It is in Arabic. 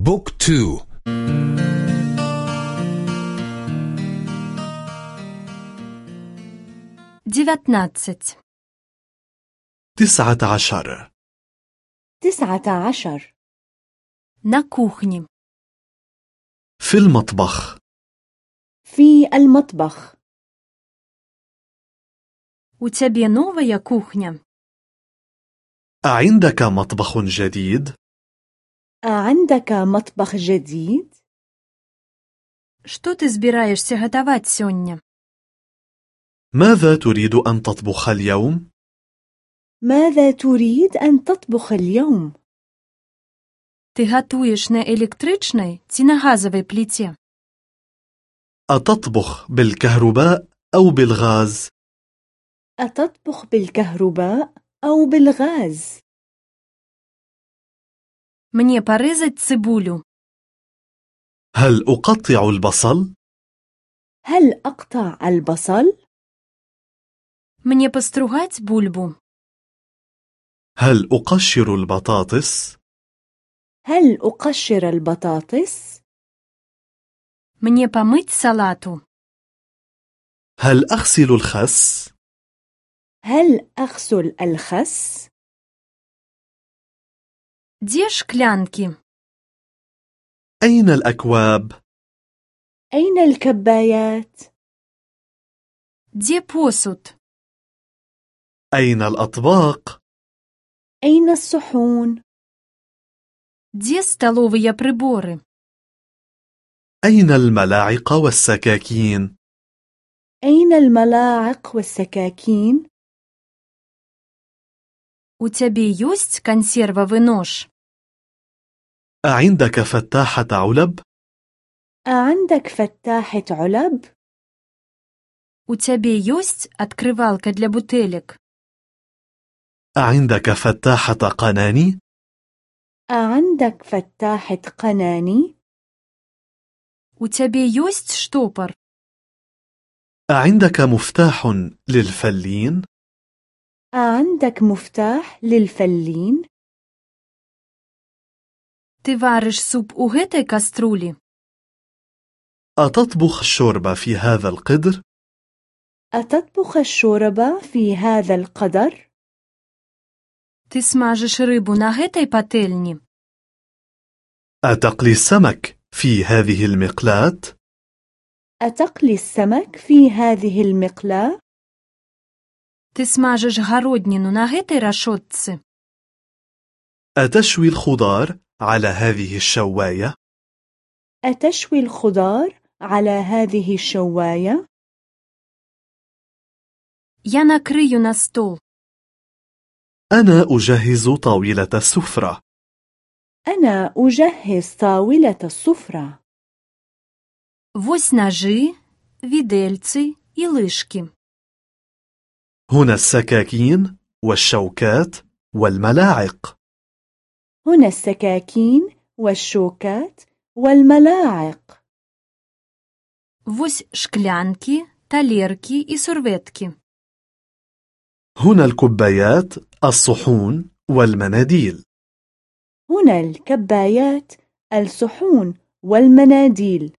بوك تو девятнадцать تسعة عشر تسعة عشر на кухне في المطبخ في المطبخ у цябе новая кухня أعندك مطبخ جديد؟ أعندك مطبخ جديد؟ што ты збіраешся гатаваць сёння ماذا تريد أن تطبخ اليوم؟ ماذا تريد أن تطبخ اليوم؟ ты гатуеш на электрычнай ці на газавай пліце أتطبخ بالكهرباء أو بالغاز؟ أتطبخ بالكهرباء أو بالغاز؟ мне парэзаць цыбулю هل أقطع البصل؟ هل أقطع البصل؟ мне пастругаць бульбу هل أقشر البطاطس؟ هل أقشر البطاطس؟ мне памыць салату هل أغسل الخس؟ هل أغسل الخس؟ дзе шклянкі أين الأكواب؟ أين الكبايات؟ дзе посуд أين الأطباق؟ أين الصحون؟ дзе сталовыя прыборы أين الملاعق والسكاكين؟ أين الملاعق والسكاكين؟ у цябе ёсць кансервавы нож أعندك فتاحة علب؟ أعندك فتاحة علب؟ у цябе ёсць адкрывалка для бутэлек أعندك فتاحة قناني؟ أعندك فتاحة قناني؟ у цябе ёсць штопар أعندك مفتاح للفلين؟ أعندك مفتاح للفلين؟ ты варыш суп у гэтай каструлі أتطبخ الشوربة في هذا القدر؟ أتطبخ الشوربة في هذا القدر؟ ты смажыш рыбу на гэтай патэльні أتقلي السمك في هذه المقلاة؟ أتقلي السمك في هذه المقلاة؟ ты смажыш гародніну на гэтай рашотцы أتشوي الخضار على هذه الشواية؟ أتشوي الخضار على هذه الشواية؟ я накрыю на стол أنا أجهز طاولة السفرة أنا أجهز طاولة السفرة вось ножы відэльцы і лыжкі هنا السكاكين والشوكات والملاعق هنا السكاكين والشوكات والملاعق вось шклянкі талеркі і сурветкі هنا الكبايات الصحون والمناديل هنا الكبايات الصحون والمناديل